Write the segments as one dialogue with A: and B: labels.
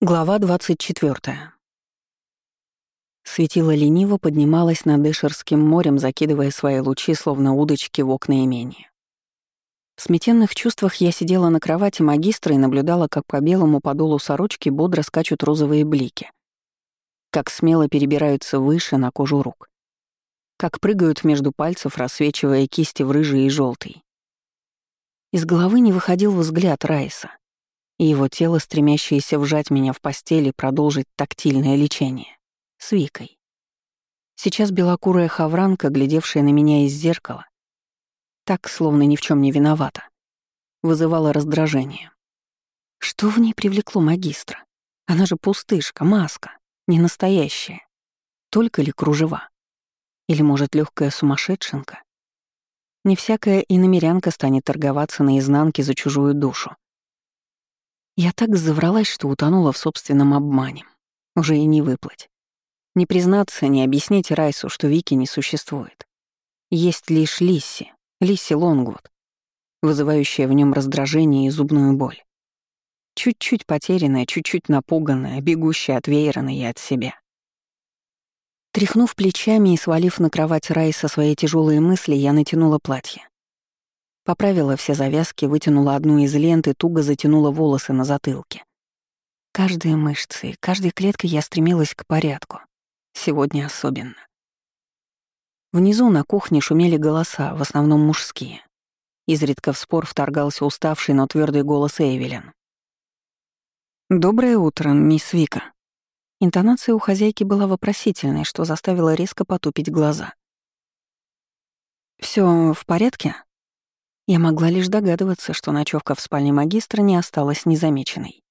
A: Глава 24. Светило лениво поднималось над Эшерским морем, закидывая свои лучи, словно удочки в окна имения. В сметенных чувствах я сидела на кровати магистра и наблюдала, как по белому подолу сорочки бодро скачут розовые блики, как смело перебираются выше на кожу рук, как прыгают между пальцев, рассвечивая кисти в рыжий и желтый. Из головы не выходил взгляд Райса — и его тело, стремящееся вжать меня в постели, продолжить тактильное лечение. С Викой. Сейчас белокурая хавранка, глядевшая на меня из зеркала, так, словно ни в чем не виновата, вызывала раздражение. Что в ней привлекло магистра? Она же пустышка, маска, не настоящая. Только ли кружева? Или, может, легкая сумасшедшенка? Не всякая иномерянка станет торговаться наизнанке за чужую душу. Я так завралась, что утонула в собственном обмане. Уже и не выплыть. Не признаться, не объяснить Райсу, что Вики не существует. Есть лишь Лисси, Лисси Лонгвуд, вызывающая в нем раздражение и зубную боль. Чуть-чуть потерянная, чуть-чуть напуганная, бегущая от Вейрона и от себя. Тряхнув плечами и свалив на кровать Райса свои тяжелые мысли, я натянула платье. Поправила все завязки, вытянула одну из лент и туго затянула волосы на затылке. Каждой мышцей, каждой клеткой я стремилась к порядку. Сегодня особенно. Внизу на кухне шумели голоса, в основном мужские. Изредка в спор вторгался уставший, но твердый голос Эвелин. «Доброе утро, мисс Вика». Интонация у хозяйки была вопросительной, что заставило резко потупить глаза. Все в порядке?» Я могла лишь догадываться, что ночевка в спальне магистра не осталась незамеченной.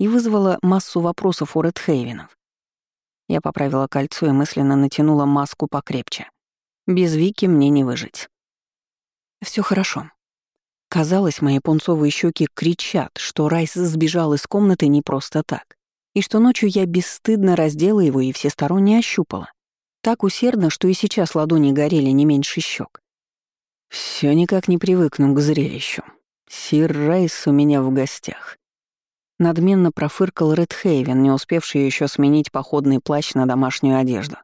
A: И вызвала массу вопросов у Редхейвенов. Я поправила кольцо и мысленно натянула маску покрепче. Без Вики мне не выжить. Все хорошо. Казалось, мои пунцовые щеки кричат, что Райс сбежал из комнаты не просто так, и что ночью я бесстыдно раздела его и всесторонне ощупала. Так усердно, что и сейчас ладони горели не меньше щек. Все никак не привыкну к зрелищу. Сир Райс у меня в гостях. Надменно профыркал Редхейвен, не успевший еще сменить походный плащ на домашнюю одежду.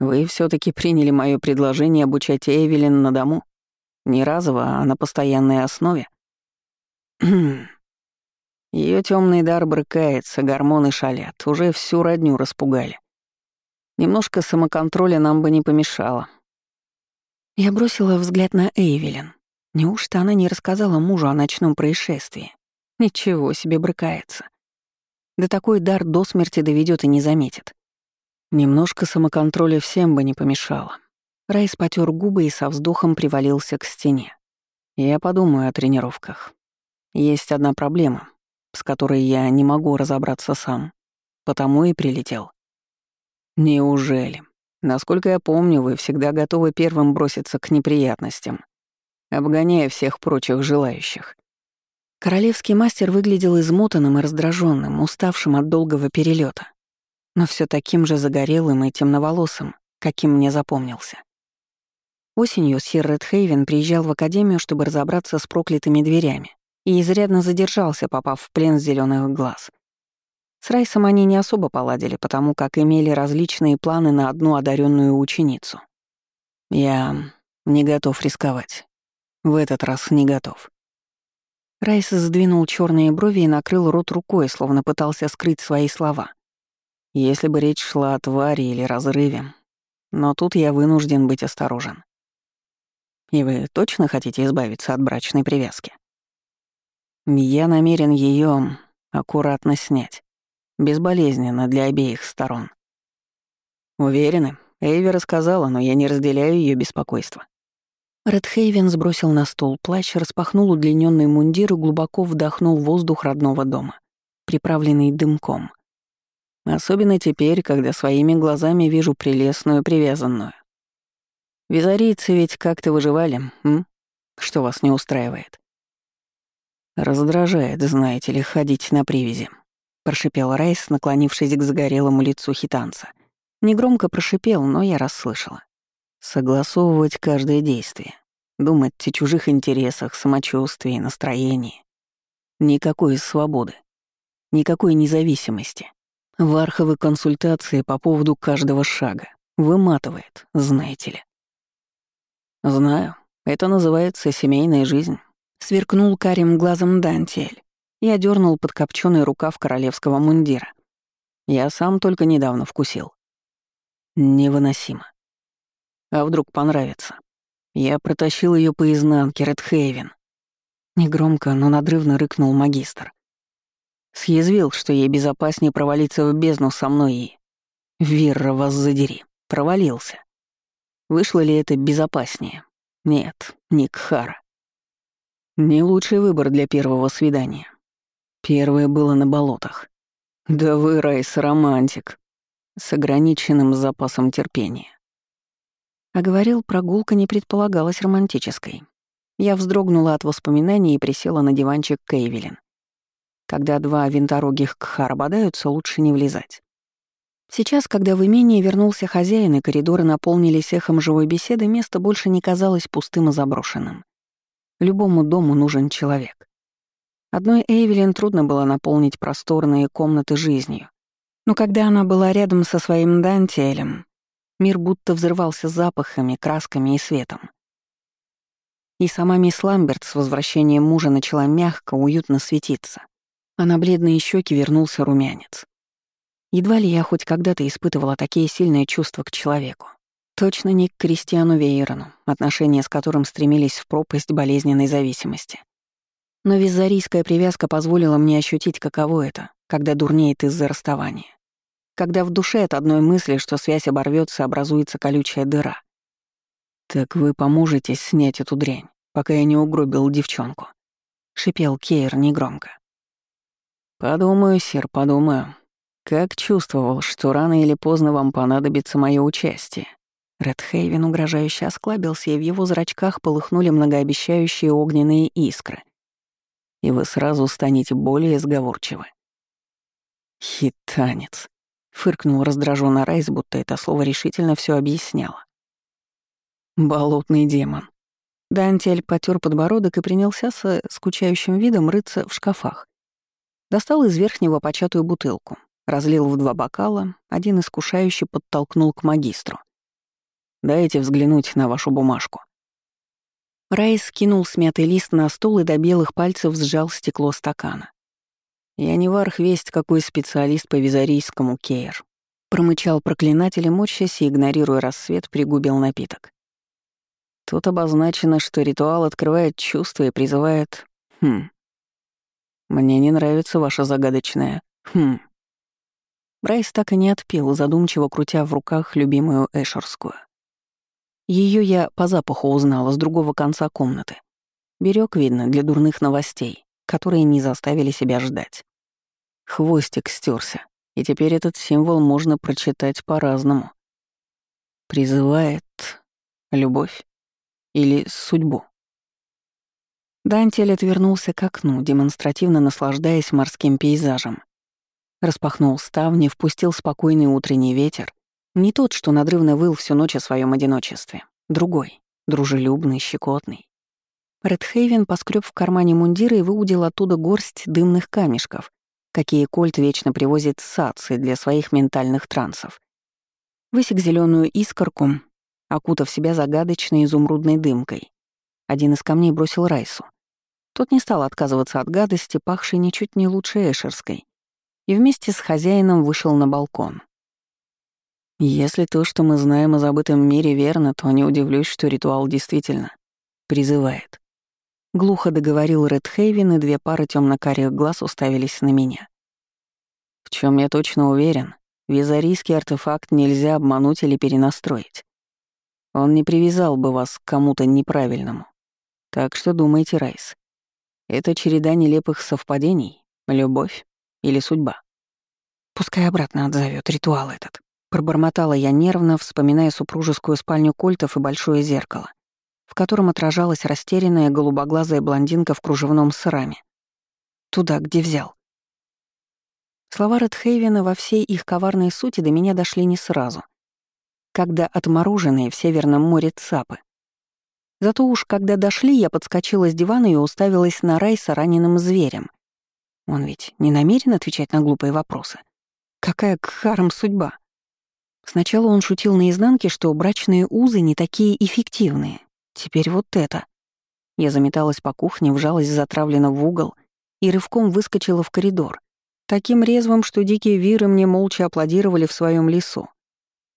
A: Вы все таки приняли мое предложение обучать Эвелин на дому? Не разово, а на постоянной основе? Ее темный дар брыкается, гормоны шалят, уже всю родню распугали. Немножко самоконтроля нам бы не помешало, я бросила взгляд на Эйвелин. Неужто она не рассказала мужу о ночном происшествии? Ничего себе брыкается. Да такой дар до смерти доведет и не заметит. Немножко самоконтроля всем бы не помешало. Райс потер губы и со вздохом привалился к стене. Я подумаю о тренировках. Есть одна проблема, с которой я не могу разобраться сам. Потому и прилетел. Неужели? Насколько я помню, вы всегда готовы первым броситься к неприятностям, обгоняя всех прочих желающих. Королевский мастер выглядел измотанным и раздраженным, уставшим от долгого перелета, но все таким же загорелым и темноволосым, каким мне запомнился. Осенью сир Редхейвен приезжал в академию, чтобы разобраться с проклятыми дверями, и изрядно задержался, попав в плен зеленых глаз. С Райсом они не особо поладили, потому как имели различные планы на одну одаренную ученицу. Я не готов рисковать. В этот раз не готов. Райс сдвинул черные брови и накрыл рот рукой, словно пытался скрыть свои слова. Если бы речь шла о твари или разрыве, но тут я вынужден быть осторожен. И вы точно хотите избавиться от брачной привязки? Я намерен ее аккуратно снять. Безболезненно для обеих сторон. Уверены? Эйви рассказала, но я не разделяю ее беспокойство. Редхейвен сбросил на стол плащ, распахнул удлиненный мундир и глубоко вдохнул воздух родного дома, приправленный дымком. Особенно теперь, когда своими глазами вижу прелестную привязанную. Визарийцы ведь как-то выживали, м? Что вас не устраивает? Раздражает, знаете ли, ходить на привязи прошипел Райс, наклонившись к загорелому лицу хитанца. Негромко прошипел, но я расслышала. Согласовывать каждое действие, думать о чужих интересах, самочувствии, настроении. Никакой свободы. никакой независимости. Варховы консультации по поводу каждого шага. Выматывает, знаете ли. Знаю, это называется семейная жизнь. Сверкнул карим глазом Дантиэль и одернул подкопченный рукав королевского мундира. Я сам только недавно вкусил. Невыносимо. А вдруг понравится? Я протащил ее по изнанке, Редхейвен. Негромко, но надрывно рыкнул магистр. Съязвил, что ей безопаснее провалиться в бездну со мной и... Вирра, вас задери. Провалился. Вышло ли это безопаснее? Нет, Ник Хара. Не лучший выбор для первого свидания. Первое было на болотах. Да вы, Райс, романтик. С ограниченным запасом терпения. А говорил, прогулка не предполагалась романтической. Я вздрогнула от воспоминаний и присела на диванчик Кейвелин. Когда два винторогих кхара бодаются, лучше не влезать. Сейчас, когда в имении вернулся хозяин и коридоры наполнились эхом живой беседы, место больше не казалось пустым и заброшенным. Любому дому нужен человек. Одной Эйвелин трудно было наполнить просторные комнаты жизнью. Но когда она была рядом со своим Дантиэлем, мир будто взрывался запахами, красками и светом. И сама мисс Ламберт с возвращением мужа начала мягко, уютно светиться, а на бледные щеки вернулся румянец. Едва ли я хоть когда-то испытывала такие сильные чувства к человеку. Точно не к Кристиану Вейрону, отношения с которым стремились в пропасть болезненной зависимости. Но визарийская привязка позволила мне ощутить, каково это, когда дурнеет из-за расставания. Когда в душе от одной мысли, что связь оборвется, образуется колючая дыра. «Так вы поможете снять эту дрянь, пока я не угробил девчонку», — шипел Кейр негромко. «Подумаю, сир, подумаю. Как чувствовал, что рано или поздно вам понадобится мое участие». Редхейвен угрожающе осклабился, и в его зрачках полыхнули многообещающие огненные искры. И вы сразу станете более сговорчивы. «Хитанец», — фыркнул раздраженно Райс, будто это слово решительно все объясняло. Болотный демон. Дантель потер подбородок и принялся со скучающим видом рыться в шкафах. Достал из верхнего початую бутылку, разлил в два бокала, один искушающий подтолкнул к магистру. «Дайте взглянуть на вашу бумажку». Райс скинул смятый лист на стол и до белых пальцев сжал стекло стакана. «Я не варх весть, какой специалист по визарийскому кейр», промычал проклинатель и, и игнорируя рассвет, пригубил напиток. Тут обозначено, что ритуал открывает чувства и призывает «хм». Мне не нравится ваша загадочная «хм». Брайс так и не отпил, задумчиво крутя в руках любимую Эшерскую. Ее я по запаху узнала с другого конца комнаты. Берег, видно, для дурных новостей, которые не заставили себя ждать. Хвостик стерся, и теперь этот символ можно прочитать по-разному. Призывает любовь. Или судьбу. Дантель отвернулся к окну, демонстративно наслаждаясь морским пейзажем. Распахнул ставни, впустил спокойный утренний ветер. Не тот, что надрывно выл всю ночь о своем одиночестве. Другой, дружелюбный, щекотный. Редхейвен поскреб в кармане мундира и выудил оттуда горсть дымных камешков, какие Кольт вечно привозит с сацы для своих ментальных трансов. Высек зеленую искорку, окутав себя загадочной изумрудной дымкой. Один из камней бросил Райсу. Тот не стал отказываться от гадости, пахшей ничуть не лучше Эшерской, и вместе с хозяином вышел на балкон. Если то, что мы знаем о забытом мире, верно, то не удивлюсь, что ритуал действительно призывает. Глухо договорил Редхейвен, и две пары темно-карих глаз уставились на меня. В чем я точно уверен, визарийский артефакт нельзя обмануть или перенастроить. Он не привязал бы вас к кому-то неправильному. Так что думайте, Райс. Это череда нелепых совпадений, любовь или судьба. Пускай обратно отзовет ритуал этот. Пробормотала я нервно, вспоминая супружескую спальню кольтов и большое зеркало, в котором отражалась растерянная голубоглазая блондинка в кружевном сыраме. Туда, где взял. Слова Редхейвена во всей их коварной сути до меня дошли не сразу — когда отмороженные в Северном море цапы. Зато уж когда дошли, я подскочила с дивана и уставилась на рай с раненым зверем. Он ведь не намерен отвечать на глупые вопросы. Какая к харам судьба? Сначала он шутил наизнанке, что брачные узы не такие эффективные. Теперь вот это. Я заметалась по кухне, вжалась затравленно в угол и рывком выскочила в коридор. Таким резвым, что дикие виры мне молча аплодировали в своем лесу.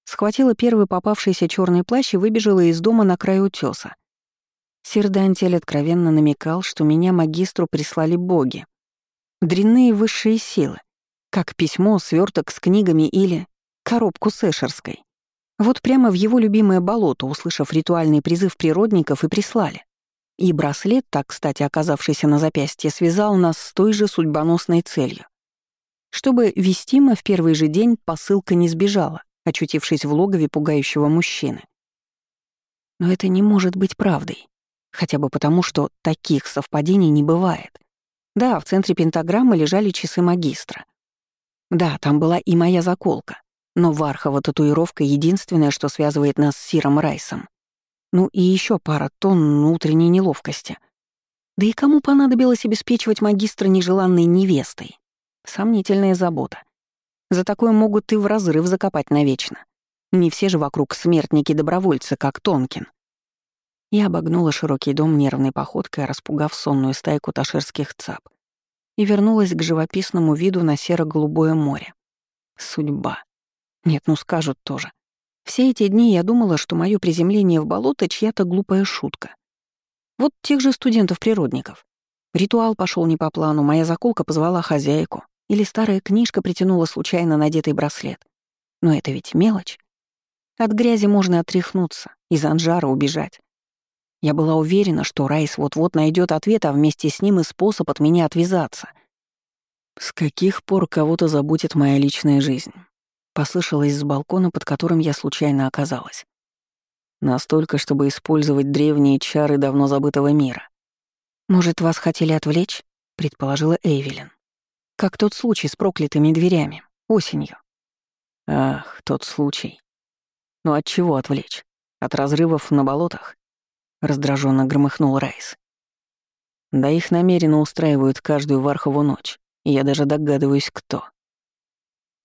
A: Схватила первый попавшийся черный плащ и выбежала из дома на край утеса. Сердантель откровенно намекал, что меня магистру прислали боги. Дрянные высшие силы, как письмо, сверток с книгами или коробку с Эшерской. Вот прямо в его любимое болото, услышав ритуальный призыв природников, и прислали. И браслет, так, кстати, оказавшийся на запястье, связал нас с той же судьбоносной целью. Чтобы Вестима в первый же день посылка не сбежала, очутившись в логове пугающего мужчины. Но это не может быть правдой. Хотя бы потому, что таких совпадений не бывает. Да, в центре пентаграммы лежали часы магистра. Да, там была и моя заколка. Но Вархова татуировка — единственное, что связывает нас с Сиром Райсом. Ну и еще пара тонн внутренней неловкости. Да и кому понадобилось обеспечивать магистра нежеланной невестой? Сомнительная забота. За такое могут и в разрыв закопать навечно. Не все же вокруг смертники-добровольцы, как Тонкин. Я обогнула широкий дом нервной походкой, распугав сонную стайку таширских цап, и вернулась к живописному виду на серо-голубое море. Судьба. Нет, ну скажут тоже. Все эти дни я думала, что мое приземление в болото — чья-то глупая шутка. Вот тех же студентов-природников. Ритуал пошел не по плану, моя заколка позвала хозяйку, или старая книжка притянула случайно надетый браслет. Но это ведь мелочь. От грязи можно отряхнуться, из анжара убежать. Я была уверена, что Райс вот-вот найдет ответ, а вместе с ним и способ от меня отвязаться. «С каких пор кого-то заботит моя личная жизнь?» Послышалось с балкона, под которым я случайно оказалась. Настолько, чтобы использовать древние чары давно забытого мира. «Может, вас хотели отвлечь?» — предположила Эйвелин. «Как тот случай с проклятыми дверями, осенью». «Ах, тот случай. Но от чего отвлечь? От разрывов на болотах? раздраженно громыхнул Райс. Да их намеренно устраивают каждую вархову ночь, и я даже догадываюсь, кто.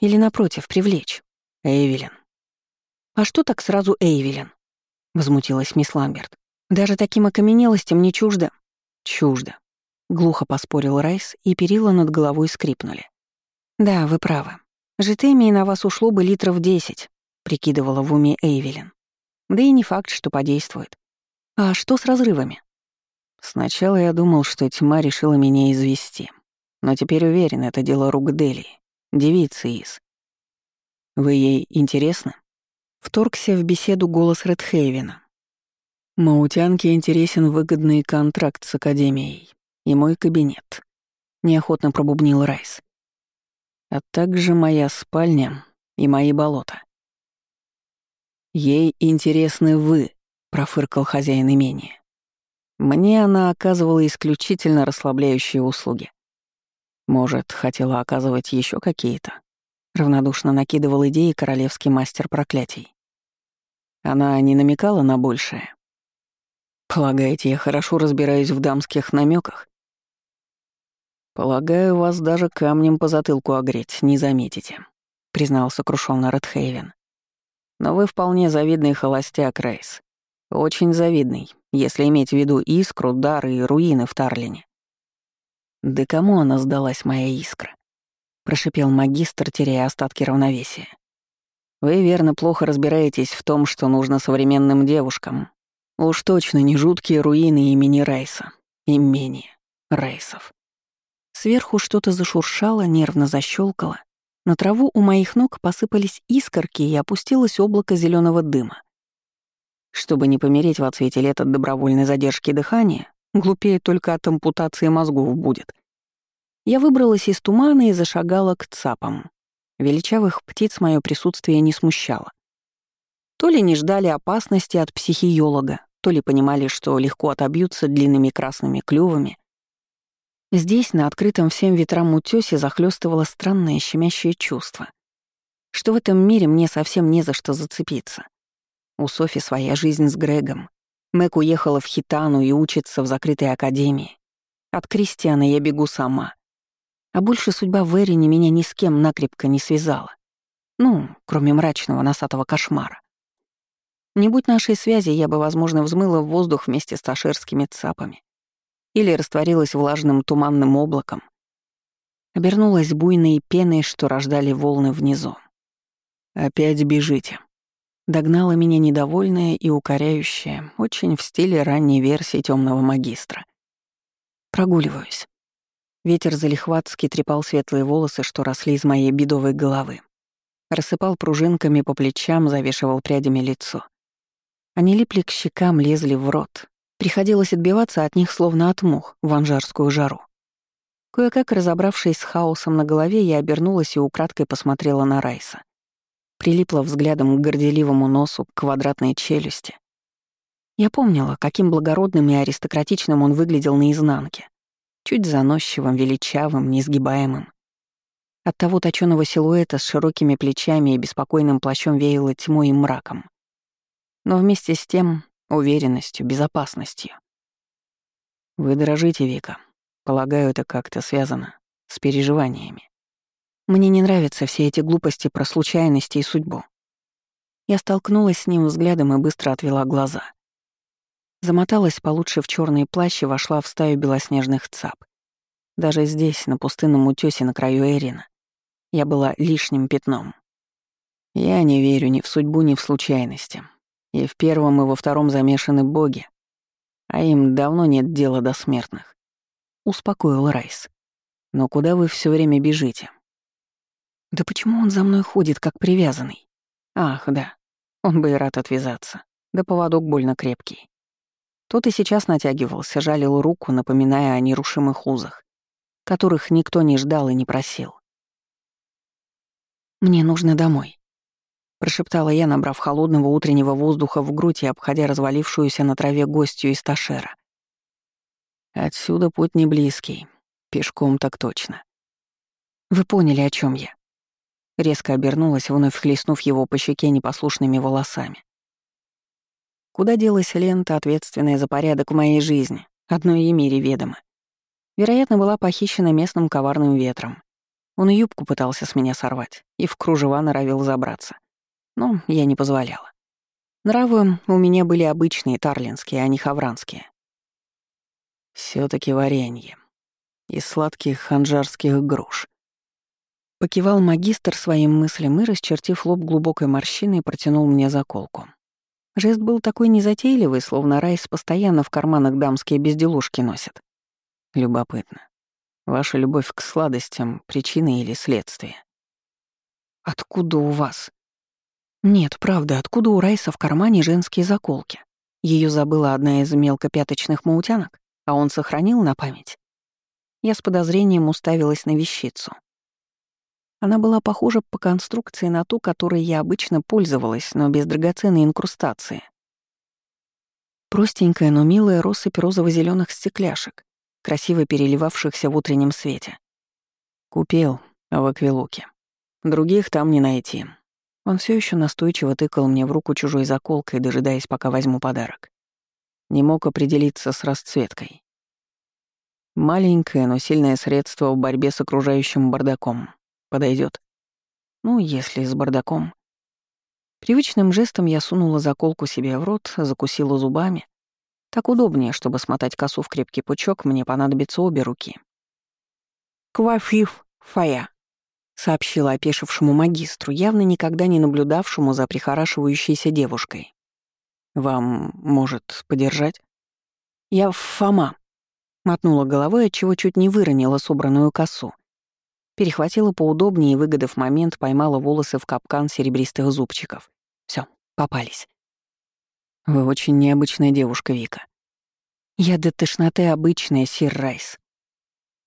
A: Или, напротив, привлечь. Эйвелин. «А что так сразу Эйвелин?» — возмутилась мисс Ламберт. «Даже таким окаменелостям не чуждо?» «Чуждо», — глухо поспорил Райс, и перила над головой скрипнули. «Да, вы правы. Житемии на вас ушло бы литров десять», — прикидывала в уме Эйвелин. «Да и не факт, что подействует. А что с разрывами? Сначала я думал, что тьма решила меня извести. Но теперь уверен, это дело рук Делии, девицы из. Вы ей интересны? Вторгся в беседу голос Редхейвена. Маутянке интересен выгодный контракт с Академией и мой кабинет. Неохотно пробубнил Райс. А также моя спальня и мои болота. Ей интересны вы, профыркал хозяин имения. Мне она оказывала исключительно расслабляющие услуги. Может, хотела оказывать еще какие-то? Равнодушно накидывал идеи королевский мастер проклятий. Она не намекала на большее. Полагаете, я хорошо разбираюсь в дамских намеках? Полагаю, вас даже камнем по затылку огреть не заметите, признал сокрушенно Редхейвен. Но вы вполне завидный холостяк, Рейс. Очень завидный, если иметь в виду искру, дары и руины в Тарлине. «Да кому она сдалась, моя искра?» — прошипел магистр, теряя остатки равновесия. «Вы верно плохо разбираетесь в том, что нужно современным девушкам. Уж точно не жуткие руины имени Райса. Имени Райсов». Сверху что-то зашуршало, нервно защелкало. На траву у моих ног посыпались искорки и опустилось облако зеленого дыма. Чтобы не помереть в отсвете лет от добровольной задержки дыхания, глупее только от ампутации мозгов будет. Я выбралась из тумана и зашагала к цапам. Величавых птиц мое присутствие не смущало. То ли не ждали опасности от психиолога, то ли понимали, что легко отобьются длинными красными клювами. Здесь, на открытом всем ветрам утёсе, захлёстывало странное щемящее чувство, что в этом мире мне совсем не за что зацепиться. У Софи своя жизнь с Грегом. Мэг уехала в Хитану и учится в закрытой академии. От Кристиана я бегу сама. А больше судьба в Эрине меня ни с кем накрепко не связала. Ну, кроме мрачного носатого кошмара. Не будь нашей связи, я бы, возможно, взмыла в воздух вместе с ташерскими цапами. Или растворилась влажным туманным облаком. Обернулась буйной пеной, что рождали волны внизу. «Опять бежите», Догнала меня недовольная и укоряющая, очень в стиле ранней версии темного магистра. Прогуливаюсь. Ветер залихватски трепал светлые волосы, что росли из моей бедовой головы. Рассыпал пружинками по плечам, завешивал прядями лицо. Они липли к щекам, лезли в рот. Приходилось отбиваться от них, словно от мух, в анжарскую жару. Кое-как разобравшись с хаосом на голове, я обернулась и украдкой посмотрела на Райса прилипла взглядом к горделивому носу, к квадратной челюсти. Я помнила, каким благородным и аристократичным он выглядел наизнанке. Чуть заносчивым, величавым, неизгибаемым. От того точёного силуэта с широкими плечами и беспокойным плащом веяло тьмой и мраком. Но вместе с тем — уверенностью, безопасностью. «Вы дрожите, Вика. Полагаю, это как-то связано с переживаниями». Мне не нравятся все эти глупости про случайности и судьбу. Я столкнулась с ним взглядом и быстро отвела глаза. Замоталась получше в черный плащ и вошла в стаю белоснежных цап. Даже здесь, на пустынном утёсе на краю Эрина, я была лишним пятном. Я не верю ни в судьбу, ни в случайности. И в первом, и во втором замешаны боги, а им давно нет дела до смертных. Успокоил Райс. Но куда вы все время бежите? Да почему он за мной ходит, как привязанный? Ах, да. Он бы и рад отвязаться. Да поводок больно крепкий. Тот и сейчас натягивался, жалил руку, напоминая о нерушимых узах, которых никто не ждал и не просил. «Мне нужно домой», — прошептала я, набрав холодного утреннего воздуха в грудь и обходя развалившуюся на траве гостью из Ташера. «Отсюда путь не близкий. Пешком так точно». «Вы поняли, о чем я?» Резко обернулась, вновь хлестнув его по щеке непослушными волосами. Куда делась лента, ответственная за порядок в моей жизни? Одно имя ведомо. Вероятно, была похищена местным коварным ветром. Он юбку пытался с меня сорвать и в кружева норовил забраться. Но я не позволяла. Нравы у меня были обычные, тарлинские, а не хавранские. все таки варенье. Из сладких ханжарских груш. Покивал магистр своим мыслям и, расчертив лоб глубокой морщиной, протянул мне заколку. Жест был такой незатейливый, словно Райс постоянно в карманах дамские безделушки носит. Любопытно. Ваша любовь к сладостям — причина или следствие? Откуда у вас? Нет, правда, откуда у Райса в кармане женские заколки? Ее забыла одна из мелкопяточных маутянок, а он сохранил на память. Я с подозрением уставилась на вещицу. Она была похожа по конструкции на ту, которой я обычно пользовалась, но без драгоценной инкрустации. Простенькая, но милая россыпь розово зеленых стекляшек, красиво переливавшихся в утреннем свете. Купил в Аквилуке. Других там не найти. Он все еще настойчиво тыкал мне в руку чужой заколкой, дожидаясь, пока возьму подарок. Не мог определиться с расцветкой. Маленькое, но сильное средство в борьбе с окружающим бардаком. Подойдет. Ну, если с бардаком. Привычным жестом я сунула заколку себе в рот, закусила зубами. Так удобнее, чтобы смотать косу в крепкий пучок, мне понадобится обе руки. «Квафиф фая», — сообщила опешившему магистру, явно никогда не наблюдавшему за прихорашивающейся девушкой. «Вам, может, подержать?» «Я Фома», — мотнула головой, отчего чуть не выронила собранную косу. Перехватила поудобнее и, выгодав момент, поймала волосы в капкан серебристых зубчиков. Все, попались. Вы очень необычная девушка, Вика. Я до тошноты обычная, сир Райс.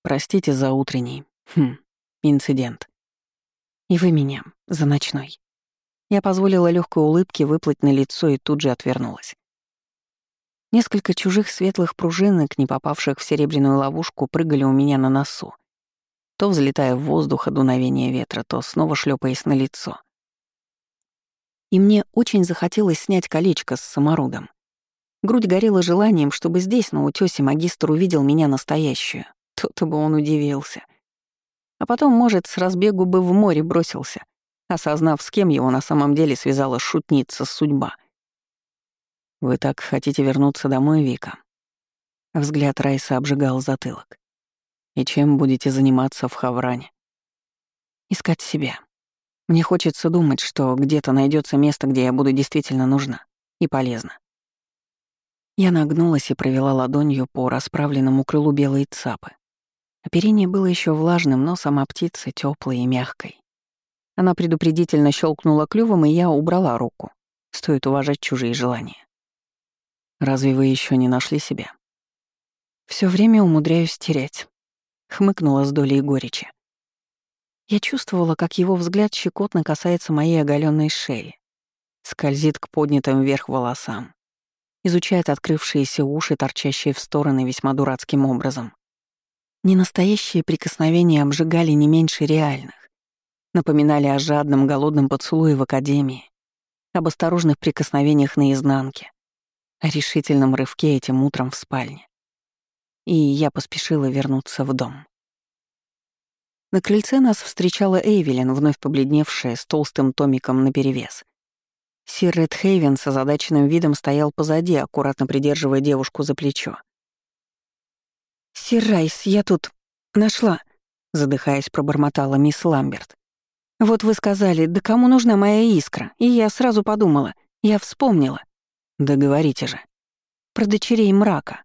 A: Простите за утренний, хм, инцидент. И вы меня за ночной. Я позволила легкой улыбке выплыть на лицо и тут же отвернулась. Несколько чужих светлых пружинок, не попавших в серебряную ловушку, прыгали у меня на носу то взлетая в воздух от дуновения ветра, то снова шлепаясь на лицо. И мне очень захотелось снять колечко с самородом. Грудь горела желанием, чтобы здесь, на утёсе, магистр увидел меня настоящую. То-то бы он удивился. А потом, может, с разбегу бы в море бросился, осознав, с кем его на самом деле связала шутница судьба. «Вы так хотите вернуться домой, Вика?» Взгляд Райса обжигал затылок. «И чем будете заниматься в Хавране?» «Искать себя. Мне хочется думать, что где-то найдется место, где я буду действительно нужна и полезна». Я нагнулась и провела ладонью по расправленному крылу белой цапы. Оперение было еще влажным, но сама птица теплой и мягкой. Она предупредительно щелкнула клювом, и я убрала руку. Стоит уважать чужие желания. Разве вы еще не нашли себя? Все время умудряюсь терять. Хмыкнула с долей горечи. Я чувствовала, как его взгляд щекотно касается моей оголенной шеи, скользит к поднятым вверх волосам, изучает открывшиеся уши, торчащие в стороны весьма дурацким образом. Ненастоящие прикосновения обжигали не меньше реальных. Напоминали о жадном, голодном поцелуе в академии, об осторожных прикосновениях наизнанке, о решительном рывке этим утром в спальне. И я поспешила вернуться в дом. На крыльце нас встречала Эйвелин, вновь побледневшая, с толстым томиком наперевес. Сир Редхейвен с озадаченным видом стоял позади, аккуратно придерживая девушку за плечо. «Сир Райс, я тут нашла», — задыхаясь, пробормотала мисс Ламберт. «Вот вы сказали, да кому нужна моя искра?» И я сразу подумала, я вспомнила. «Да говорите же». «Про дочерей мрака».